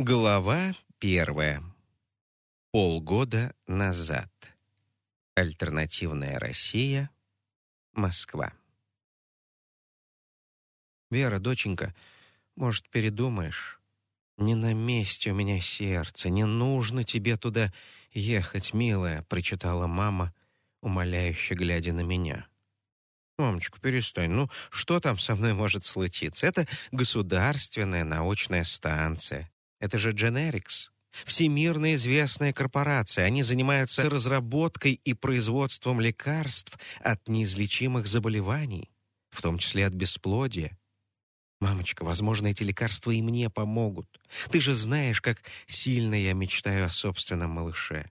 Глава первая. Полгода назад. Альтернативная Россия. Москва. «Вера, доченька, может, передумаешь? Не на месте у меня сердце, не нужно тебе туда ехать, милая», — причитала мама, умоляюще глядя на меня. «Мамочка, перестань. Ну, что там со мной может случиться? Это государственная научная станция. Это же Generics. Всемирно известная корпорация. Они занимаются разработкой и производством лекарств от неизлечимых заболеваний, в том числе от бесплодия. Мамочка, возможно, эти лекарства и мне помогут. Ты же знаешь, как сильно я мечтаю о собственном малыше.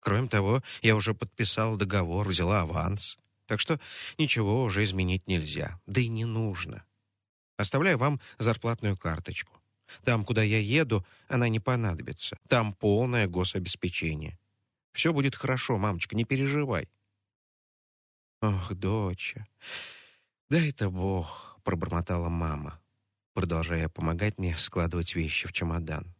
Кроме того, я уже подписал договор, взяла аванс. Так что ничего уже изменить нельзя. Да и не нужно. Оставляю вам зарплатную карточку. Там, куда я еду, она не понадобится. Там полное гособеспечение. Все будет хорошо, мамочка, не переживай. Ох, доча, да это Бог, пробормотала мама, продолжая помогать мне складывать вещи в чемодан.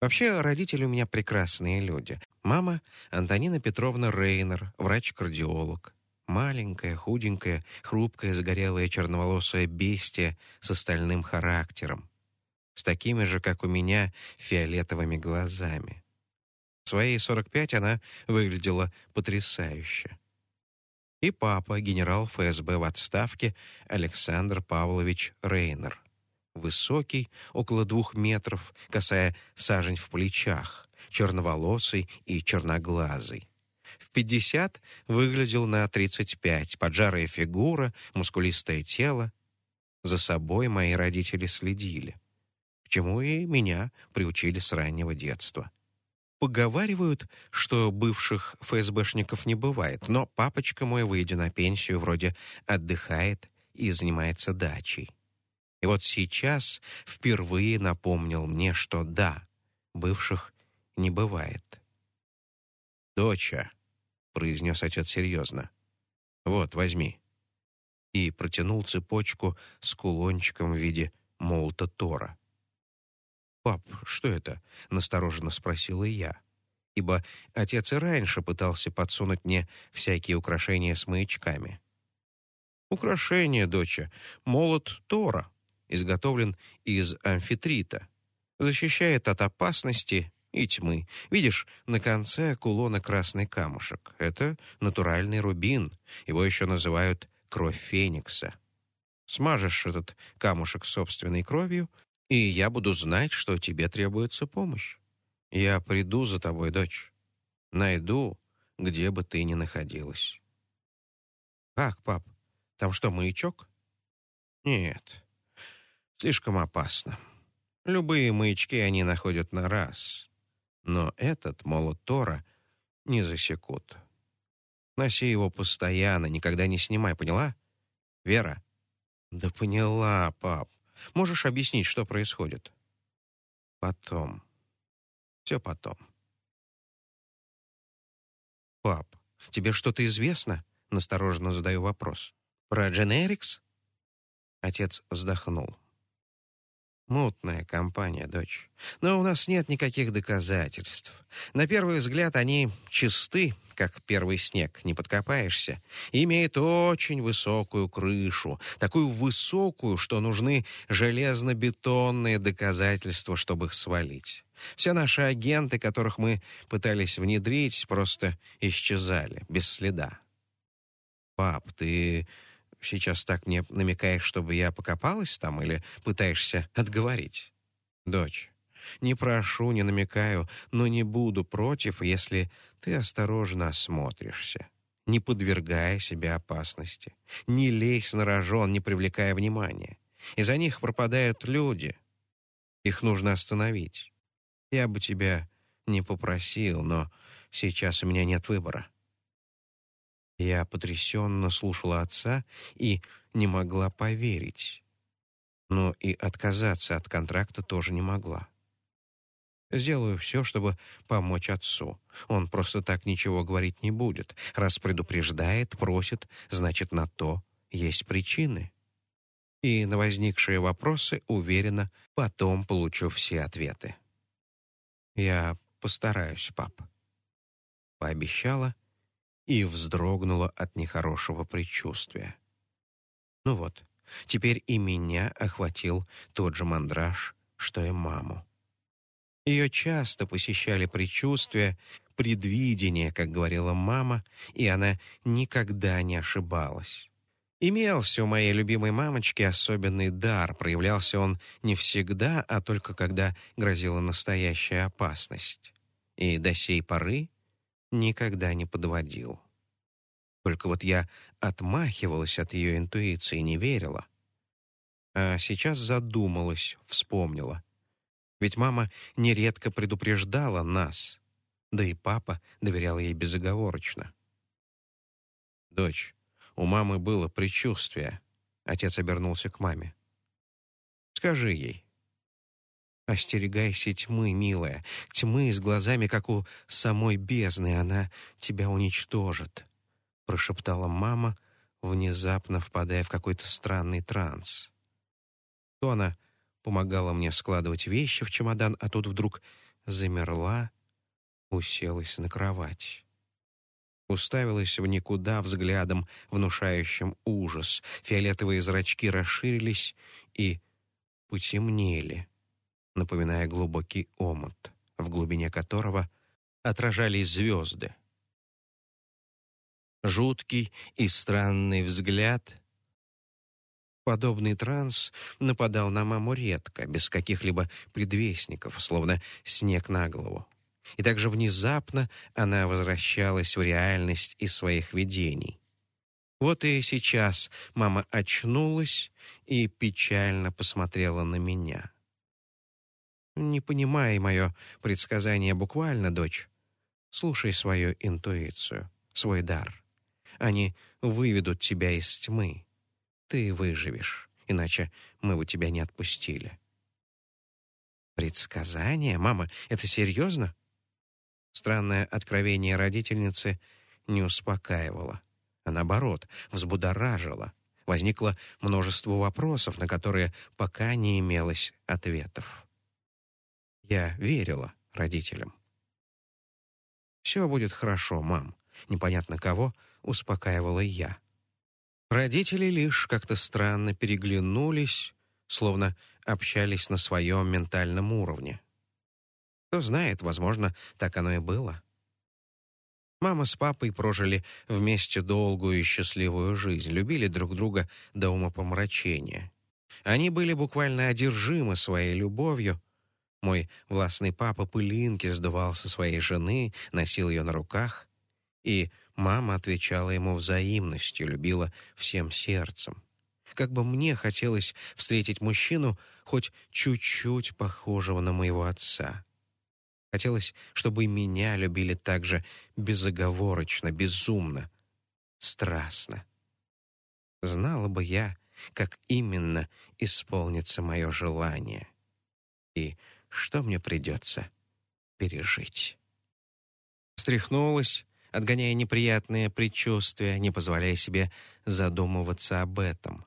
Вообще, родители у меня прекрасные люди. Мама — Антонина Петровна Рейнер, врач-кардиолог. Маленькая, худенькая, хрупкая, загорелая черноволосая бестия с остальным характером с такими же, как у меня, фиолетовыми глазами. В свои 45 она выглядела потрясающе. И папа, генерал ФСБ в отставке Александр Павлович Рейнер. Высокий, около двух метров, касая сажень в плечах, черноволосый и черноглазый. В 50 выглядел на 35, поджарая фигура, мускулистое тело. За собой мои родители следили к чему и меня приучили с раннего детства. Поговаривают, что бывших ФСБшников не бывает, но папочка мой, выйдя на пенсию, вроде отдыхает и занимается дачей. И вот сейчас впервые напомнил мне, что да, бывших не бывает. «Доча», — произнес отец серьезно, — «вот, возьми». И протянул цепочку с кулончиком в виде молота Тора. «Пап, что это?» — настороженно спросила я. Ибо отец и раньше пытался подсунуть мне всякие украшения с маячками. «Украшение, доча, молот Тора, изготовлен из амфитрита. Защищает от опасности и тьмы. Видишь, на конце кулона красный камушек. Это натуральный рубин. Его еще называют кровь феникса. Смажешь этот камушек собственной кровью, и я буду знать, что тебе требуется помощь. Я приду за тобой, дочь. Найду, где бы ты ни находилась. Как, пап? Там что, маячок? Нет. Слишком опасно. Любые маячки они находят на раз. Но этот молот Тора не засекут. Носи его постоянно, никогда не снимай, поняла? Вера? Да поняла, пап. Можешь объяснить, что происходит? Потом. Все потом. Пап, тебе что-то известно? Настороженно задаю вопрос. Про Дженерикс? Отец вздохнул. Мутная компания, дочь. Но у нас нет никаких доказательств. На первый взгляд они чисты, как первый снег, не подкопаешься. И имеют очень высокую крышу. Такую высокую, что нужны железно-бетонные доказательства, чтобы их свалить. Все наши агенты, которых мы пытались внедрить, просто исчезали, без следа. «Пап, ты сейчас так мне намекаешь, чтобы я покопалась там, или пытаешься отговорить? Дочь, не прошу, не намекаю, но не буду против, если ты осторожно осмотришься, не подвергая себя опасности. Не лезь на рожон, не привлекая внимания. Из-за них пропадают люди. Их нужно остановить. Я бы тебя не попросил, но сейчас у меня нет выбора. Я потрясенно слушала отца и не могла поверить. Но и отказаться от контракта тоже не могла. Сделаю все, чтобы помочь отцу. Он просто так ничего говорить не будет. Раз предупреждает, просит, значит, на то есть причины. И на возникшие вопросы, уверенно, потом получу все ответы. «Я постараюсь, пап», — пообещала и вздрогнула от нехорошего предчувствия. Ну вот, теперь и меня охватил тот же мандраж, что и маму. Ее часто посещали предчувствия, предвидения, как говорила мама, и она никогда не ошибалась. Имелся у моей любимой мамочки особенный дар, проявлялся он не всегда, а только когда грозила настоящая опасность. И до сей поры никогда не подводил. Только вот я отмахивалась от ее интуиции, не верила. А сейчас задумалась, вспомнила. Ведь мама нередко предупреждала нас, да и папа доверял ей безоговорочно. «Дочь, у мамы было предчувствие», — отец обернулся к маме. «Скажи ей». «Остерегайся тьмы, милая, тьмы с глазами, как у самой бездны, она тебя уничтожит», — прошептала мама, внезапно впадая в какой-то странный транс. То она помогала мне складывать вещи в чемодан, а тут вдруг замерла, уселась на кровать. Уставилась в никуда взглядом, внушающим ужас. Фиолетовые зрачки расширились и потемнели, напоминая глубокий омут, в глубине которого отражались звезды. Жуткий и странный взгляд — Подобный транс нападал на маму редко, без каких-либо предвестников, словно снег на голову. И также внезапно она возвращалась в реальность из своих видений. Вот и сейчас мама очнулась и печально посмотрела на меня. «Не понимай мое предсказание буквально, дочь. Слушай свою интуицию, свой дар. Они выведут тебя из тьмы. Ты выживешь, иначе мы бы тебя не отпустили. Предсказание? Мама, это серьезно? Странное откровение родительницы не успокаивало, а наоборот, взбудоражило. Возникло множество вопросов, на которые пока не имелось ответов. Я верила родителям. «Все будет хорошо, мам», — непонятно кого успокаивала я. Родители лишь как-то странно переглянулись, словно общались на своем ментальном уровне. Кто знает, возможно, так оно и было. Мама с папой прожили вместе долгую и счастливую жизнь, любили друг друга до умопомрачения. Они были буквально одержимы своей любовью. Мой властный папа пылинки сдувал со своей жены, носил ее на руках, и Мама отвечала ему взаимностью, любила всем сердцем. Как бы мне хотелось встретить мужчину, хоть чуть-чуть похожего на моего отца. Хотелось, чтобы и меня любили так же безоговорочно, безумно, страстно. Знала бы я, как именно исполнится мое желание и что мне придется пережить. Встряхнулась, отгоняя неприятные предчувствия, не позволяя себе задумываться об этом.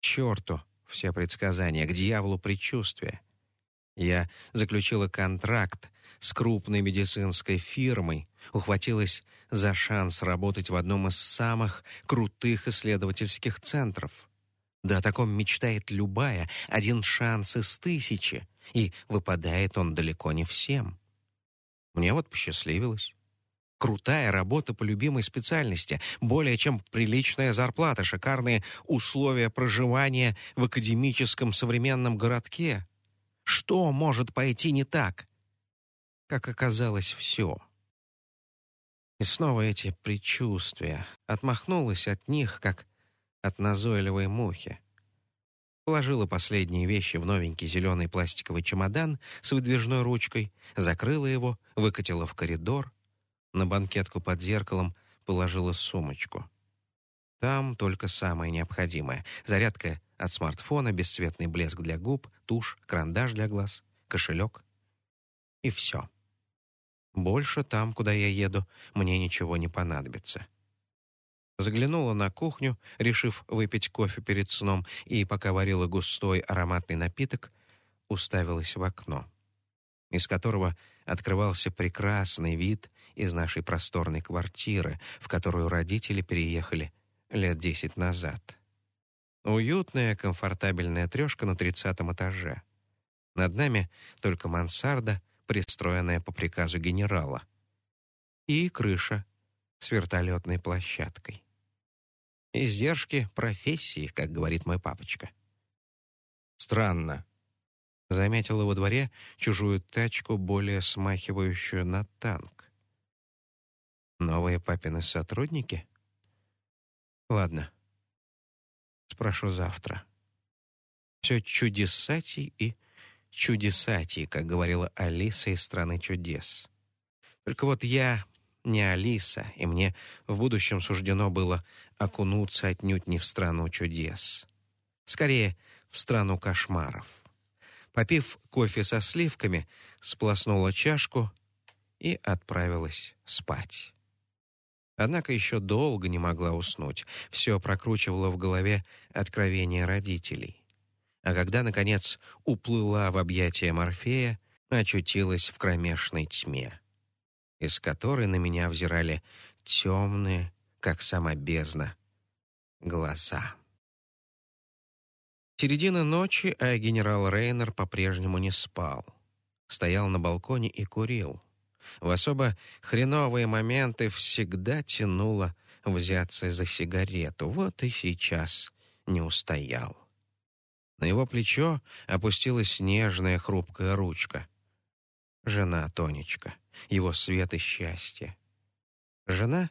Черту все предсказания, к дьяволу предчувствия. Я заключила контракт с крупной медицинской фирмой, ухватилась за шанс работать в одном из самых крутых исследовательских центров. Да о таком мечтает любая, один шанс из тысячи, и выпадает он далеко не всем. Мне вот посчастливилось. Крутая работа по любимой специальности, более чем приличная зарплата, шикарные условия проживания в академическом современном городке. Что может пойти не так? Как оказалось, все. И снова эти предчувствия. Отмахнулась от них, как от назойливой мухи. Положила последние вещи в новенький зеленый пластиковый чемодан с выдвижной ручкой, закрыла его, выкатила в коридор — на банкетку под зеркалом положила сумочку. Там только самое необходимое. Зарядка от смартфона, бесцветный блеск для губ, тушь, карандаш для глаз, кошелек. И все. Больше там, куда я еду, мне ничего не понадобится. Заглянула на кухню, решив выпить кофе перед сном, и, пока варила густой ароматный напиток, уставилась в окно, из которого открывался прекрасный вид из нашей просторной квартиры, в которую родители переехали лет десять назад. Уютная, комфортабельная трешка на тридцатом этаже. Над нами только мансарда, пристроенная по приказу генерала. И крыша с вертолетной площадкой. Издержки профессии, как говорит мой папочка. Странно. Заметила во дворе чужую тачку, более смахивающую на танк. Новые папины сотрудники? Ладно. Спрошу завтра. Все чудесатий и чудесатий, как говорила Алиса из «Страны чудес». Только вот я не Алиса, и мне в будущем суждено было окунуться отнюдь не в страну чудес. Скорее, в страну кошмаров. Попив кофе со сливками, сплоснула чашку и отправилась спать. Однако еще долго не могла уснуть. Все прокручивала в голове откровения родителей. А когда, наконец, уплыла в объятия Морфея, очутилась в кромешной тьме, из которой на меня взирали темные, как сама бездна, глаза. Середина ночи, а генерал Рейнер по-прежнему не спал. Стоял на балконе и курил. В особо хреновые моменты всегда тянуло взяться за сигарету. Вот и сейчас не устоял. На его плечо опустилась нежная хрупкая ручка. Жена Тонечка, его свет и счастье. Жена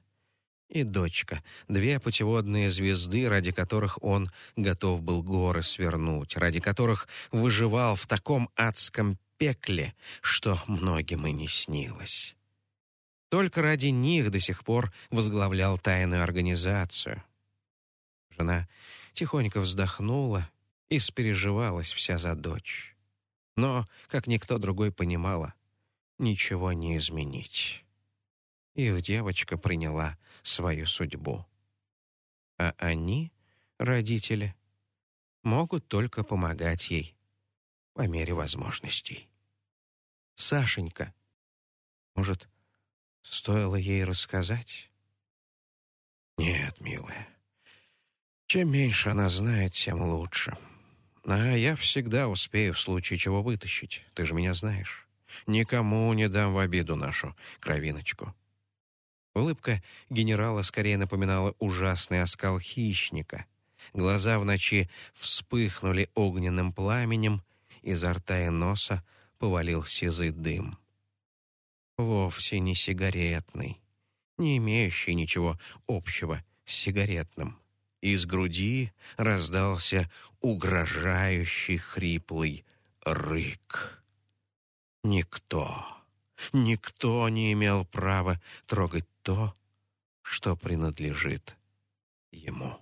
и дочка, две путеводные звезды, ради которых он готов был горы свернуть, ради которых выживал в таком адском пекле, что многим и не снилось. Только ради них до сих пор возглавлял тайную организацию. Жена тихонько вздохнула и спереживалась вся за дочь. Но, как никто другой понимала, ничего не изменить. Их девочка приняла свою судьбу. А они, родители, могут только помогать ей по мере возможностей. Сашенька. Может, стоило ей рассказать? Нет, милая. Чем меньше она знает, тем лучше. А я всегда успею в случае чего вытащить. Ты же меня знаешь. Никому не дам в обиду нашу кровиночку. Улыбка генерала скорее напоминала ужасный оскал хищника. Глаза в ночи вспыхнули огненным пламенем, изо рта и носа повалил сизый дым. Вовсе не сигаретный, не имеющий ничего общего с сигаретным. Из груди раздался угрожающий хриплый рык. Никто, никто не имел права трогать то, что принадлежит ему.